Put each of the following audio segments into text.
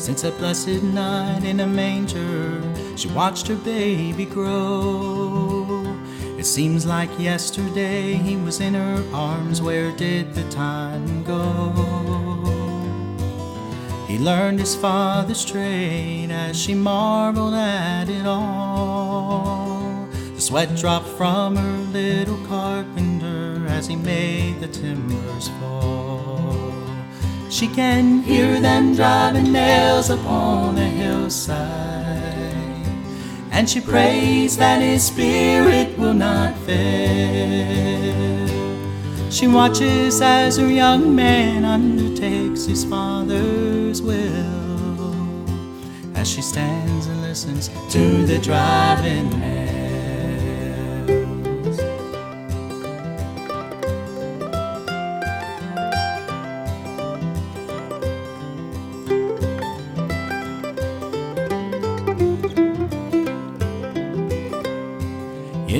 Since that blessed night in a manger, she watched her baby grow. It seems like yesterday he was in her arms. Where did the time go? He learned his father's trade as she marveled at it all. The sweat dropped from her little carpenter as he made the timbers fall. She can hear them driving nails upon the hillside, and she prays that his spirit will not fail. She watches as her young man undertakes his father's will, as she stands and listens to the driving nails.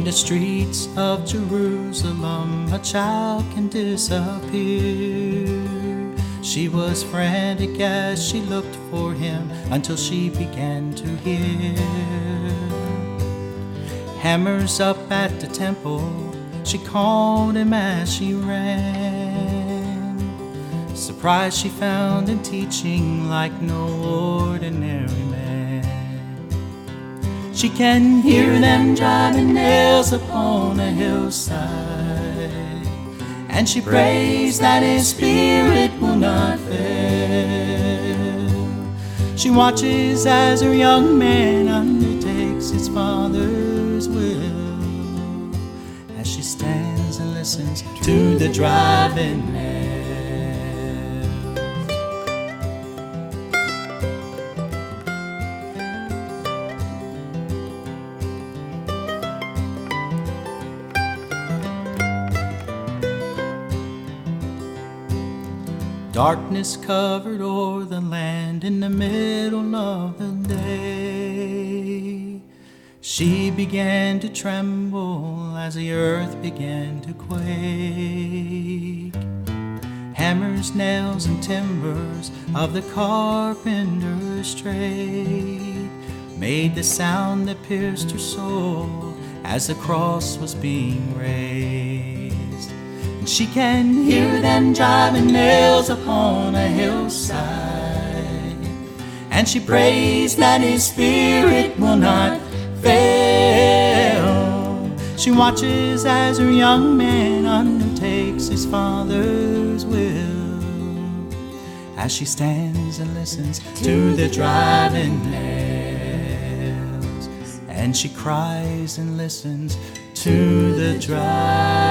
In the streets of Jerusalem, a child can disappear. She was frantic as she looked for him until she began to hear. Hammers up at the temple, she called him as she ran. Surprised she found him teaching like no ordinary man. She can hear them driving nails upon a hillside, and she prays that his spirit will not fail. She watches as her young man undertakes his father's will, as she stands and listens to the driving nails. Darkness covered o'er the land in the middle of the day. She began to tremble as the earth began to quake. Hammers, nails, and timbers of the carpenter's trade made the sound that pierced her soul as the cross was being raised. And she can hear them driving nails upon a hillside. And she prays that his spirit will not fail. She watches as her young man undertakes his father's will. As she stands and listens to the driving nails. And she cries and listens to the driving